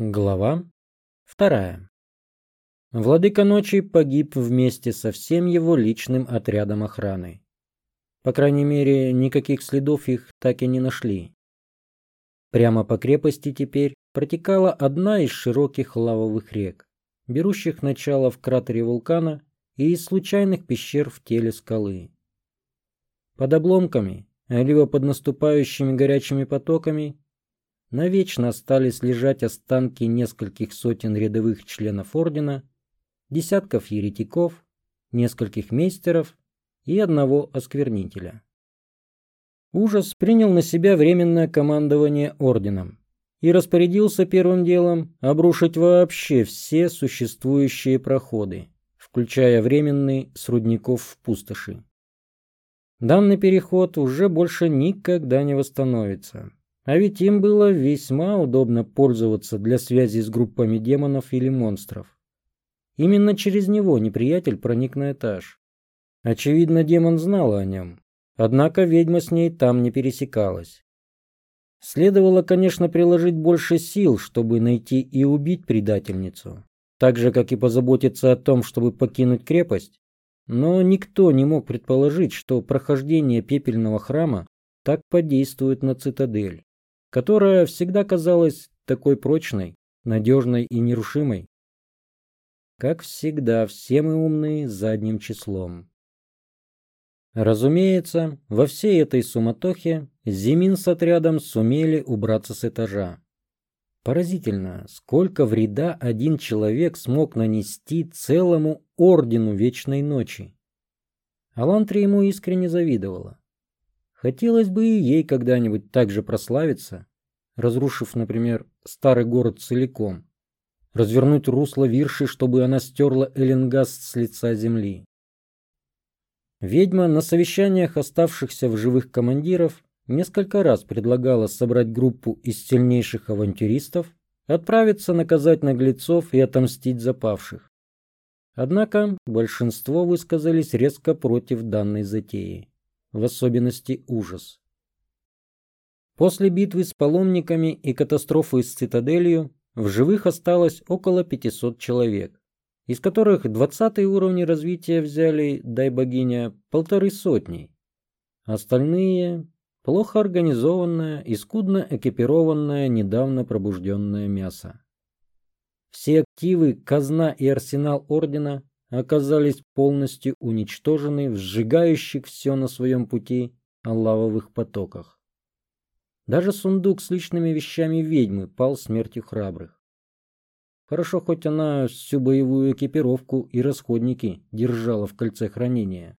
Глава вторая. Владыка ночи погиб вместе со всем его личным отрядом охраны. По крайней мере, никаких следов их так и не нашли. Прямо по крепости теперь протекала одна из широких лавовых рек, берущих начало в кратере вулкана и из случайных пещер в теле скалы. Под обломками, либо под наступающими горячими потоками, навечно остались лежать останки нескольких сотен рядовых членов ордена, десятков еретиков, нескольких мейстеров и одного осквернителя. Ужас принял на себя временное командование орденом и распорядился первым делом обрушить вообще все существующие проходы, включая временный с рудников в пустоши. Данный переход уже больше никогда не восстановится. А ведь им было весьма удобно пользоваться для связи с группами демонов или монстров. Именно через него неприятель проник на этаж. Очевидно, демон знал о нем. Однако ведьма с ней там не пересекалась. Следовало, конечно, приложить больше сил, чтобы найти и убить предательницу. Так же, как и позаботиться о том, чтобы покинуть крепость. Но никто не мог предположить, что прохождение пепельного храма так подействует на цитадель которая всегда казалась такой прочной, надежной и нерушимой. Как всегда, все мы умные задним числом. Разумеется, во всей этой суматохе Зимин с отрядом сумели убраться с этажа. Поразительно, сколько вреда один человек смог нанести целому ордену Вечной Ночи. Алантри ему искренне завидовала. Хотелось бы и ей когда-нибудь так же прославиться, разрушив, например, старый город целиком, развернуть русло Вирши, чтобы она стерла Эленгаст с лица земли. Ведьма на совещаниях оставшихся в живых командиров несколько раз предлагала собрать группу из сильнейших авантюристов, отправиться наказать наглецов и отомстить запавших. Однако большинство высказались резко против данной затеи в особенности ужас. После битвы с паломниками и катастрофы с цитаделью в живых осталось около 500 человек, из которых 20 уровни развития взяли, дай богиня, полторы сотни. Остальные – плохо организованное и скудно экипированное недавно пробужденное мясо. Все активы, казна и арсенал ордена оказались полностью уничтожены в сжигающих все на своем пути лавовых потоках. Даже сундук с личными вещами ведьмы пал смертью храбрых. Хорошо, хоть она всю боевую экипировку и расходники держала в кольце хранения.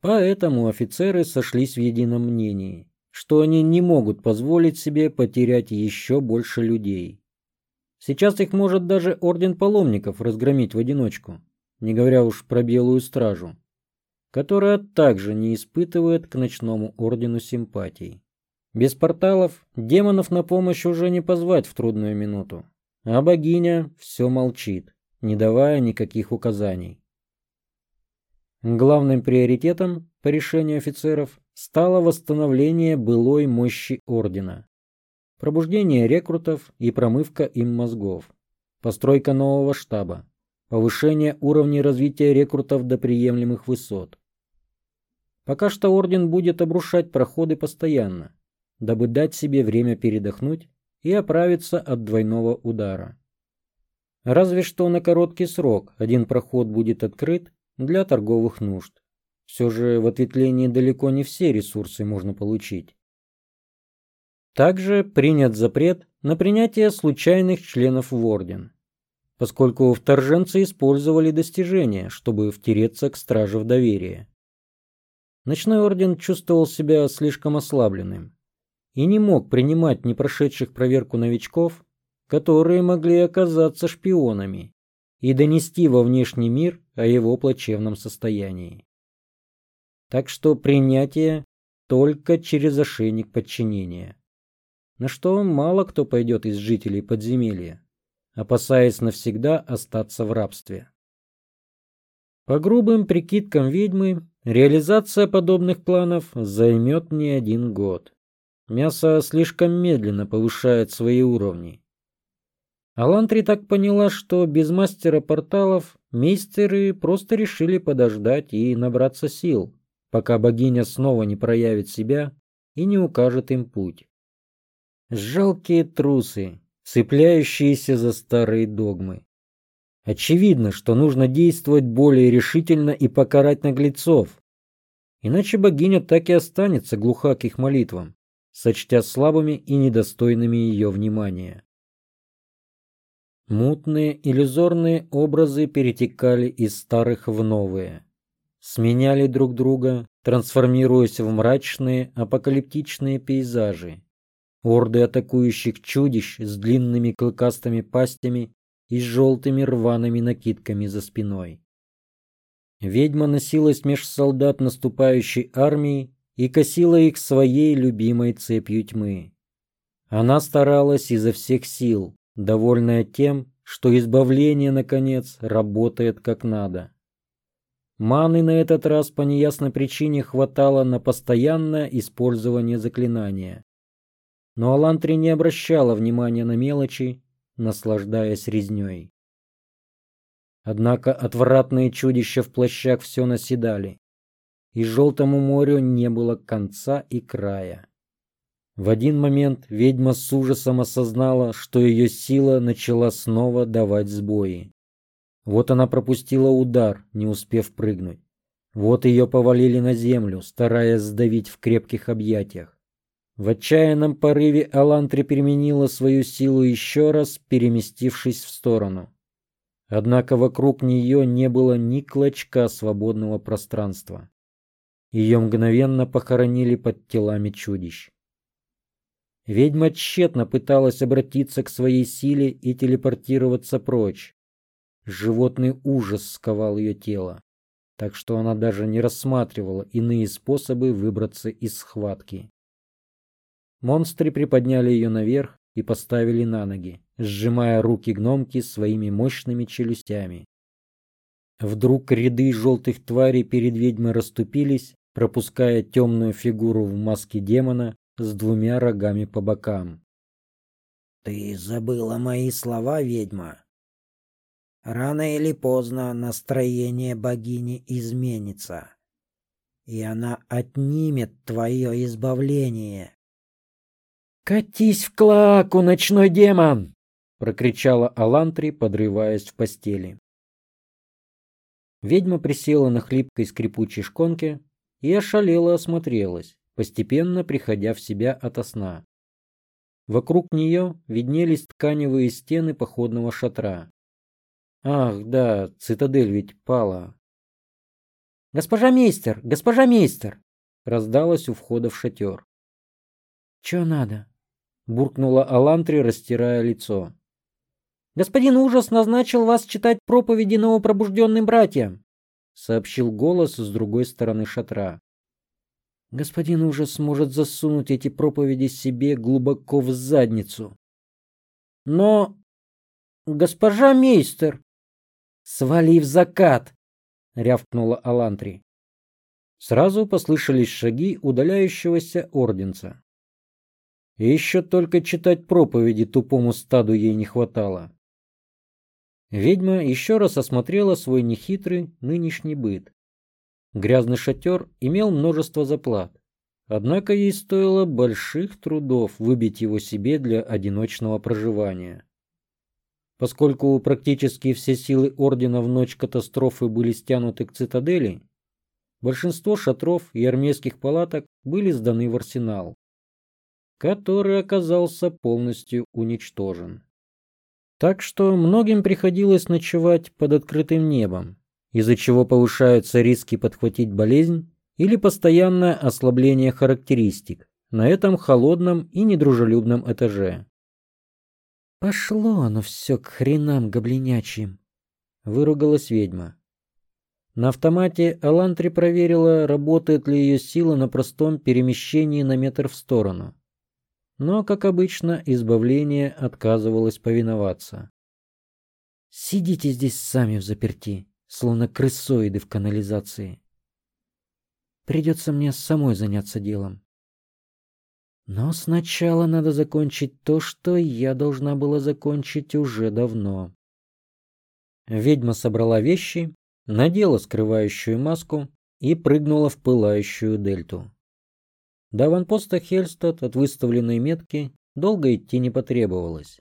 Поэтому офицеры сошлись в едином мнении, что они не могут позволить себе потерять еще больше людей. Сейчас их может даже орден паломников разгромить в одиночку не говоря уж про белую стражу, которая также не испытывает к ночному ордену симпатий. Без порталов демонов на помощь уже не позвать в трудную минуту, а богиня все молчит, не давая никаких указаний. Главным приоритетом по решению офицеров стало восстановление былой мощи ордена, пробуждение рекрутов и промывка им мозгов, постройка нового штаба, повышение уровней развития рекрутов до приемлемых высот. Пока что орден будет обрушать проходы постоянно, дабы дать себе время передохнуть и оправиться от двойного удара. Разве что на короткий срок один проход будет открыт для торговых нужд. Все же в ответвлении далеко не все ресурсы можно получить. Также принят запрет на принятие случайных членов в орден поскольку вторженцы использовали достижения, чтобы втереться к страже в доверие. Ночной орден чувствовал себя слишком ослабленным и не мог принимать не прошедших проверку новичков, которые могли оказаться шпионами и донести во внешний мир о его плачевном состоянии. Так что принятие только через ошейник подчинения, на что мало кто пойдет из жителей подземелья опасаясь навсегда остаться в рабстве. По грубым прикидкам ведьмы, реализация подобных планов займет не один год. Мясо слишком медленно повышает свои уровни. Алантри так поняла, что без мастера порталов мейстеры просто решили подождать и набраться сил, пока богиня снова не проявит себя и не укажет им путь. Жалкие трусы, цепляющиеся за старые догмы. Очевидно, что нужно действовать более решительно и покарать наглецов. Иначе богиня так и останется глуха к их молитвам, сочтя слабыми и недостойными ее внимания. Мутные иллюзорные образы перетекали из старых в новые, сменяли друг друга, трансформируясь в мрачные апокалиптичные пейзажи. Орды атакующих чудищ с длинными клыкастыми пастями и желтыми рваными накидками за спиной. Ведьма носилась меж солдат наступающей армии и косила их своей любимой цепью тьмы. Она старалась изо всех сил, довольная тем, что избавление, наконец, работает как надо. Маны на этот раз по неясной причине хватало на постоянное использование заклинания. Но Алантри не обращала внимания на мелочи, наслаждаясь резней. Однако отвратные чудища в плащах все наседали, и желтому морю не было конца и края. В один момент ведьма с ужасом осознала, что ее сила начала снова давать сбои. Вот она пропустила удар, не успев прыгнуть. Вот ее повалили на землю, стараясь сдавить в крепких объятиях. В отчаянном порыве Алантри применила свою силу еще раз, переместившись в сторону. Однако вокруг нее не было ни клочка свободного пространства. Ее мгновенно похоронили под телами чудищ. Ведьма тщетно пыталась обратиться к своей силе и телепортироваться прочь. Животный ужас сковал ее тело, так что она даже не рассматривала иные способы выбраться из схватки. Монстры приподняли ее наверх и поставили на ноги, сжимая руки гномки своими мощными челюстями. Вдруг ряды желтых тварей перед ведьмой расступились, пропуская темную фигуру в маске демона с двумя рогами по бокам. «Ты забыла мои слова, ведьма. Рано или поздно настроение богини изменится, и она отнимет твое избавление». «Катись в клаку, ночной демон!» — прокричала Алантри, подрываясь в постели. Ведьма присела на хлипкой скрипучей шконке и ошалела осмотрелась, постепенно приходя в себя ото сна. Вокруг нее виднелись тканевые стены походного шатра. Ах, да, цитадель ведь пала. «Госпожа мейстер! Госпожа мейстер!» раздалось у входа в шатер. «Чё надо?» Буркнула Алантри, растирая лицо. Господин Ужас назначил вас читать проповеди новопробужденным братьям, сообщил голос с другой стороны шатра. Господин Ужас может засунуть эти проповеди себе глубоко в задницу. Но госпожа мейстер, свали в закат, рявкнула Алантри. Сразу послышались шаги удаляющегося орденца. И еще только читать проповеди тупому стаду ей не хватало. Ведьма еще раз осмотрела свой нехитрый нынешний быт. Грязный шатер имел множество заплат, однако ей стоило больших трудов выбить его себе для одиночного проживания. Поскольку практически все силы Ордена в ночь катастрофы были стянуты к цитадели, большинство шатров и армейских палаток были сданы в арсенал который оказался полностью уничтожен. Так что многим приходилось ночевать под открытым небом, из-за чего повышаются риски подхватить болезнь или постоянное ослабление характеристик на этом холодном и недружелюбном этаже. «Пошло оно все к хренам гоблинячьим!» — выругалась ведьма. На автомате Алантри проверила, работает ли ее сила на простом перемещении на метр в сторону но, как обычно, избавление отказывалось повиноваться. «Сидите здесь сами в заперти, словно крысоиды в канализации. Придется мне самой заняться делом». Но сначала надо закончить то, что я должна была закончить уже давно. Ведьма собрала вещи, надела скрывающую маску и прыгнула в пылающую дельту. До аванпоста Хельстад от выставленной метки долго идти не потребовалось.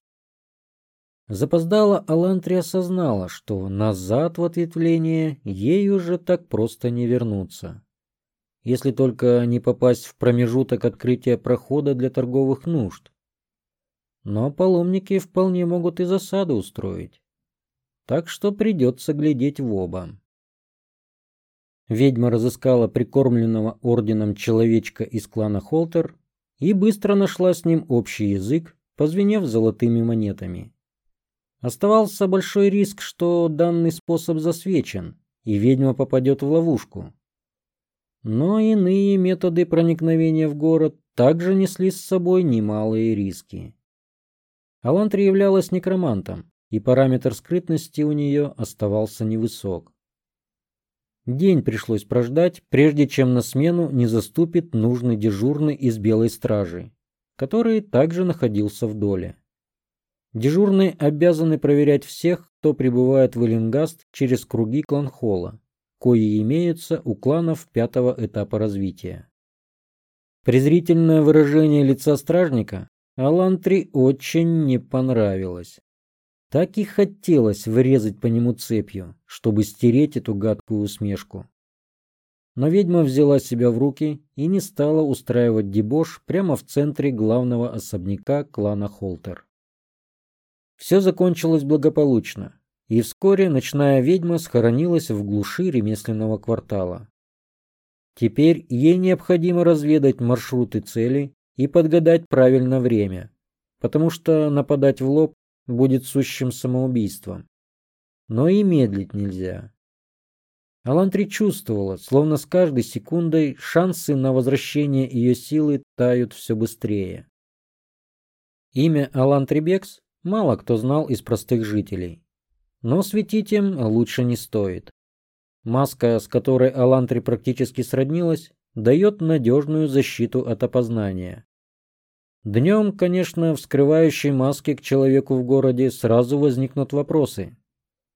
Запоздала Алантри осознала, что назад в ответвление ей уже так просто не вернуться. Если только не попасть в промежуток открытия прохода для торговых нужд. Но паломники вполне могут и засады устроить. Так что придется глядеть в оба. Ведьма разыскала прикормленного орденом человечка из клана Холтер и быстро нашла с ним общий язык, позвенев золотыми монетами. Оставался большой риск, что данный способ засвечен, и ведьма попадет в ловушку. Но иные методы проникновения в город также несли с собой немалые риски. Алантри являлась некромантом, и параметр скрытности у нее оставался невысок. День пришлось прождать, прежде чем на смену не заступит нужный дежурный из белой стражи, который также находился в доле. Дежурные обязаны проверять всех, кто прибывает в Эллингаст через круги кланхола, кои имеются у кланов пятого этапа развития. Презрительное выражение лица стражника Алантри очень не понравилось. Так и хотелось врезать по нему цепью, чтобы стереть эту гадкую усмешку. Но ведьма взяла себя в руки и не стала устраивать дебош прямо в центре главного особняка клана Холтер. Все закончилось благополучно, и вскоре ночная ведьма схоронилась в глуши ремесленного квартала. Теперь ей необходимо разведать маршруты цели и подгадать правильно время, потому что нападать в лоб будет сущим самоубийством. Но и медлить нельзя. Алантри чувствовала, словно с каждой секундой шансы на возвращение ее силы тают все быстрее. Имя Алантри Бекс мало кто знал из простых жителей. Но светить им лучше не стоит. Маска, с которой Алантри практически сроднилась, дает надежную защиту от опознания. Днем, конечно, в скрывающей маске к человеку в городе сразу возникнут вопросы.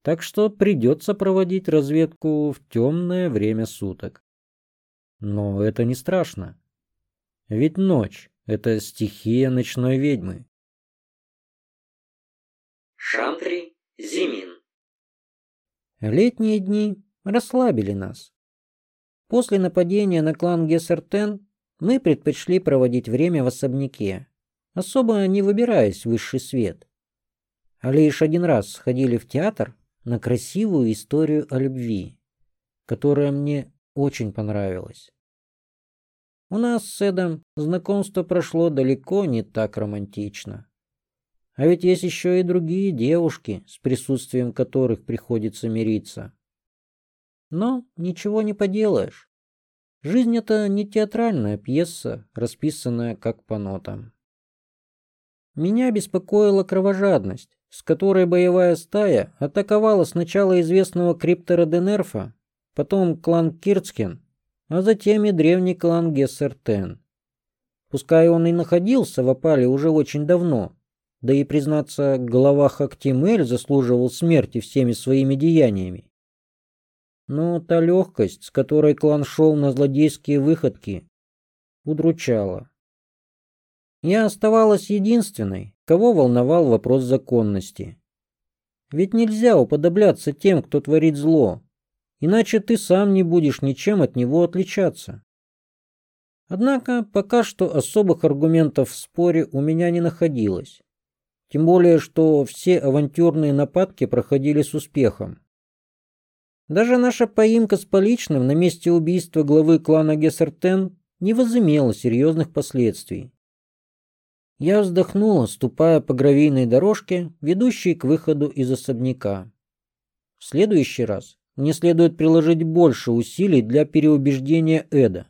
Так что придется проводить разведку в темное время суток. Но это не страшно. Ведь ночь — это стихия ночной ведьмы. Шантри Зимин. Летние дни расслабили нас. После нападения на клан Гессертен мы предпочли проводить время в особняке, особо не выбираясь в высший свет. А лишь один раз сходили в театр на красивую историю о любви, которая мне очень понравилась. У нас с Эдом знакомство прошло далеко не так романтично. А ведь есть еще и другие девушки, с присутствием которых приходится мириться. Но ничего не поделаешь. Жизнь — это не театральная пьеса, расписанная как по нотам. Меня беспокоила кровожадность, с которой боевая стая атаковала сначала известного криптора Денерфа, потом клан Кирцкин, а затем и древний клан Гессертен. Пускай он и находился в опале уже очень давно, да и, признаться, глава Хактимель заслуживал смерти всеми своими деяниями. Но та легкость, с которой клан шел на злодейские выходки, удручала. Я оставалась единственной, кого волновал вопрос законности. Ведь нельзя уподобляться тем, кто творит зло, иначе ты сам не будешь ничем от него отличаться. Однако пока что особых аргументов в споре у меня не находилось. Тем более, что все авантюрные нападки проходили с успехом. Даже наша поимка с поличным на месте убийства главы клана Гессертен не возымела серьезных последствий. Я вздохнула, ступая по гравийной дорожке, ведущей к выходу из особняка. В следующий раз мне следует приложить больше усилий для переубеждения Эда.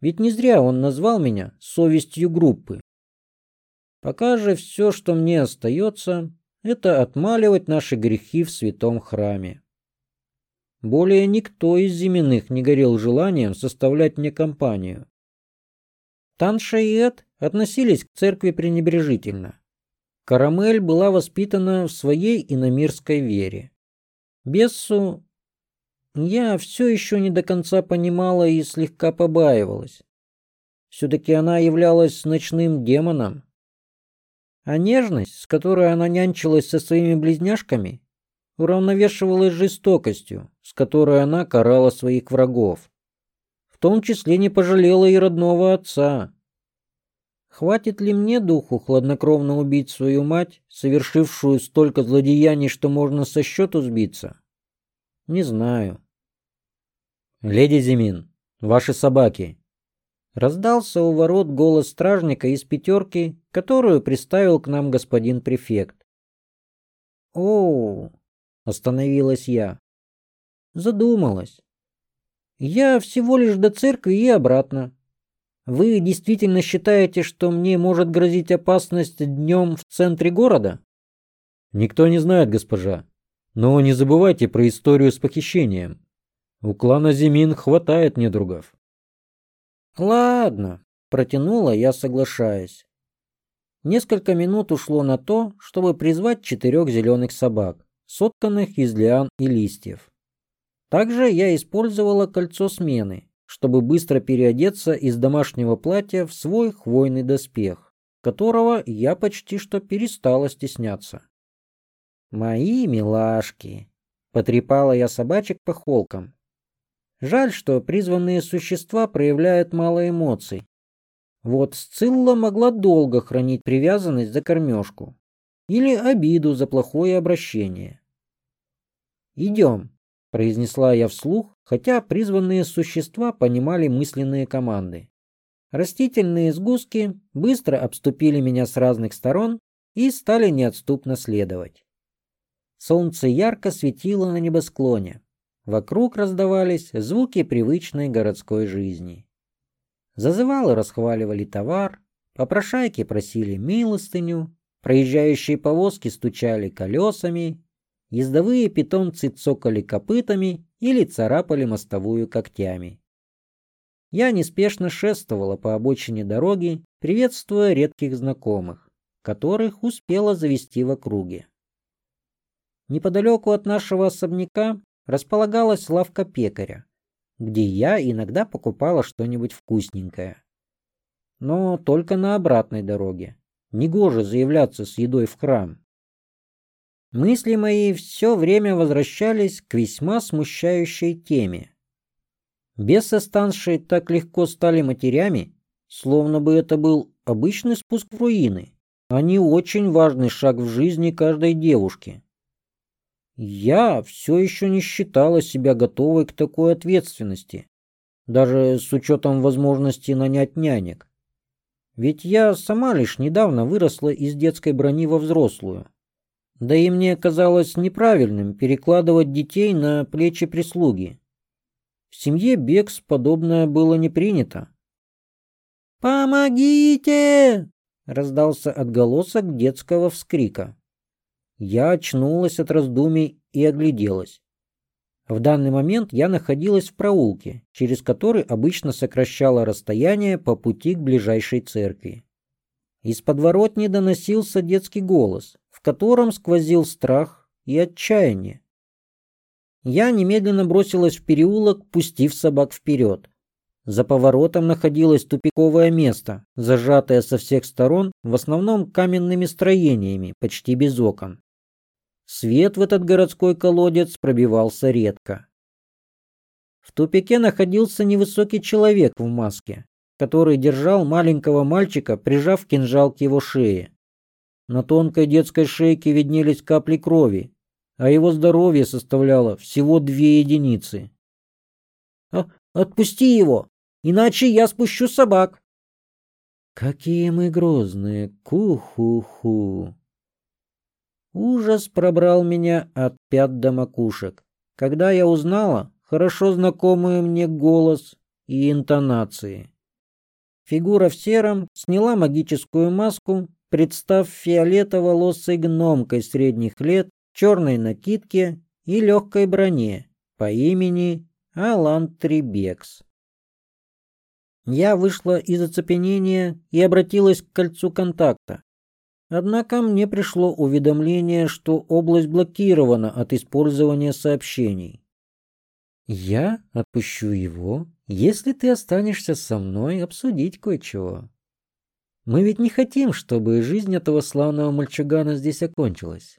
Ведь не зря он назвал меня совестью группы. Пока же все, что мне остается, это отмаливать наши грехи в святом храме. Более никто из земных не горел желанием составлять мне компанию. Танша и Эд относились к церкви пренебрежительно. Карамель была воспитана в своей иномирской вере. Бессу я все еще не до конца понимала и слегка побаивалась. Все-таки она являлась ночным демоном. А нежность, с которой она нянчилась со своими близняшками, уравновешивалась жестокостью, с которой она карала своих врагов. В том числе не пожалела и родного отца. Хватит ли мне духу хладнокровно убить свою мать, совершившую столько злодеяний, что можно со счету сбиться? Не знаю. Леди Зимин, ваши собаки. Раздался у ворот голос стражника из пятерки, которую приставил к нам господин префект. О, остановилась я. Задумалась. Я всего лишь до церкви и обратно. Вы действительно считаете, что мне может грозить опасность днем в центре города? Никто не знает, госпожа. Но не забывайте про историю с похищением. У клана Зимин хватает недругов. Ладно, протянула я, соглашаясь. Несколько минут ушло на то, чтобы призвать четырех зеленых собак, сотканных из лиан и листьев. Также я использовала кольцо смены, чтобы быстро переодеться из домашнего платья в свой хвойный доспех, которого я почти что перестала стесняться. «Мои милашки!» — потрепала я собачек по холкам. Жаль, что призванные существа проявляют мало эмоций. Вот Сцилла могла долго хранить привязанность за кормежку или обиду за плохое обращение. «Идем», — произнесла я вслух, хотя призванные существа понимали мысленные команды. Растительные сгустки быстро обступили меня с разных сторон и стали неотступно следовать. Солнце ярко светило на небосклоне. Вокруг раздавались звуки привычной городской жизни. Зазывалы расхваливали товар, попрошайки просили милостыню, проезжающие повозки стучали колесами, ездовые питомцы цокали копытами или царапали мостовую когтями. Я неспешно шествовала по обочине дороги, приветствуя редких знакомых, которых успела завести в округе. Неподалеку от нашего особняка располагалась лавка пекаря, где я иногда покупала что-нибудь вкусненькое. Но только на обратной дороге. Негоже заявляться с едой в храм. Мысли мои все время возвращались к весьма смущающей теме. Бесы станшие так легко стали матерями, словно бы это был обычный спуск в руины, а не очень важный шаг в жизни каждой девушки. Я все еще не считала себя готовой к такой ответственности, даже с учетом возможности нанять нянек. Ведь я сама лишь недавно выросла из детской брони во взрослую. Да и мне казалось неправильным перекладывать детей на плечи прислуги. В семье Бекс подобное было не принято. «Помогите!» — раздался отголосок детского вскрика. Я очнулась от раздумий и огляделась. В данный момент я находилась в проулке, через который обычно сокращала расстояние по пути к ближайшей церкви. Из подворотни доносился детский голос, котором сквозил страх и отчаяние. Я немедленно бросилась в переулок, пустив собак вперед. За поворотом находилось тупиковое место, зажатое со всех сторон, в основном каменными строениями, почти без окон. Свет в этот городской колодец пробивался редко. В тупике находился невысокий человек в маске, который держал маленького мальчика, прижав кинжал к его шее. На тонкой детской шейке виднелись капли крови, а его здоровье составляло всего две единицы. «А, «Отпусти его, иначе я спущу собак!» «Какие мы грозные! Ку-ху-ху!» Ужас пробрал меня от пят до макушек, когда я узнала хорошо знакомый мне голос и интонации. Фигура в сером сняла магическую маску представ фиолетово-волосой гномкой средних лет, черной накидке и легкой броне по имени Алан Трибекс. Я вышла из оцепенения и обратилась к кольцу контакта. Однако мне пришло уведомление, что область блокирована от использования сообщений. Я отпущу его, если ты останешься со мной обсудить кое-чего. Мы ведь не хотим, чтобы жизнь этого славного мальчугана здесь окончилась.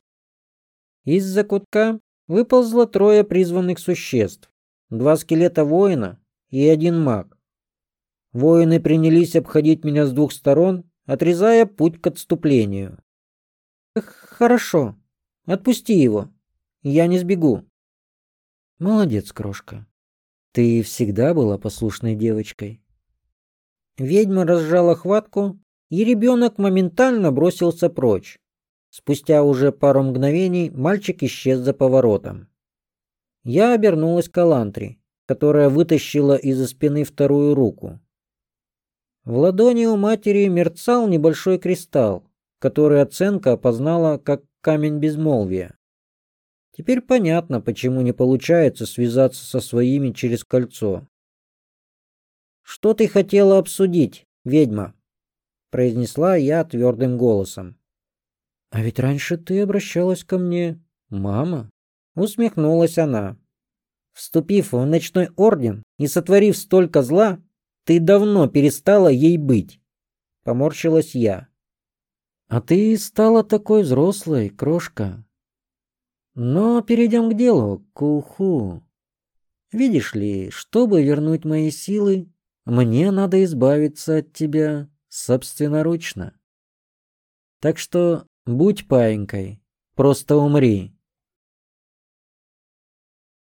Из-за кутка выползло трое призванных существ. Два скелета воина и один маг. Воины принялись обходить меня с двух сторон, отрезая путь к отступлению. «Хорошо. Отпусти его. Я не сбегу». «Молодец, крошка. Ты всегда была послушной девочкой». Ведьма разжала хватку, и ребенок моментально бросился прочь. Спустя уже пару мгновений мальчик исчез за поворотом. Я обернулась к Алантри, которая вытащила из-за спины вторую руку. В ладони у матери мерцал небольшой кристалл, который оценка опознала как камень безмолвия. Теперь понятно, почему не получается связаться со своими через кольцо. «Что ты хотела обсудить, ведьма?» Произнесла я твердым голосом. «А ведь раньше ты обращалась ко мне, мама?» усмехнулась она. «Вступив в ночной орден и сотворив столько зла, ты давно перестала ей быть. Поморщилась я. А ты стала такой взрослой, крошка. Но перейдем к делу, куху. Видишь ли, чтобы вернуть мои силы, мне надо избавиться от тебя собственноручно. Так что будь паинькой, просто умри.